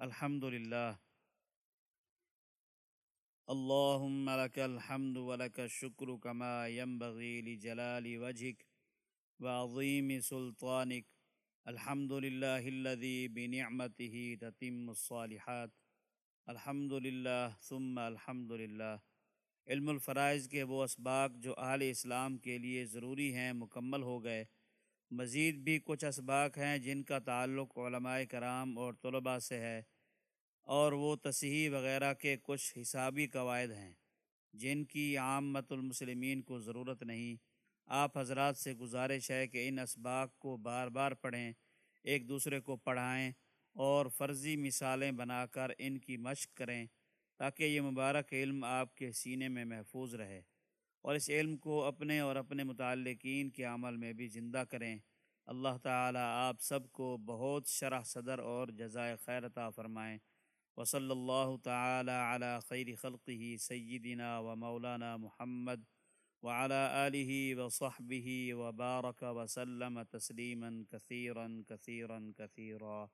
الحمد لله اللهم لك الحمد ولك الشكر كما ينبغي لجلال وجهك وعظيم سلطانك الحمد لله الذي بنعمته تتم الصالحات۔ الحمد للہ ثم الحمد للہ۔ علم الفرائض کے وہ اسباق جو اہل اسلام کے لیے ضروری ہیں، مکمل ہو گئے۔ مزید بھی کچھ اسباق ہیں جن کا تعلق علماء کرام اور طلباء سے ہے اور وہ تصحیح وغیرہ کے کچھ حسابی قواعد ہیں جن کی عامت المسلمین کو ضرورت نہیں۔ آپ حضرات سے گزارش ہے کہ ان اسباق کو بار بار پڑھیں، ایک دوسرے کو پڑھائیں اور فرضی مثالیں بنا کر ان کی مشق کریں تاکہ یہ مبارک علم آپ کے سینے میں محفوظ رہے۔ اور اس علم کو اپنے اور اپنے متعلقین کے عمل میں بھی زندہ کریں۔ اللہ تعالیٰ آپ سب کو بہت شرح صدر اور جزائے خیر عطا فرمائیں وصلی اللہ تعالی علی خیر خلقہ سیدنا و مولانا محمد وعلى آلہ وصحبہ وبارک وسلم تسلیما کثیرا کثیرا کثیرا۔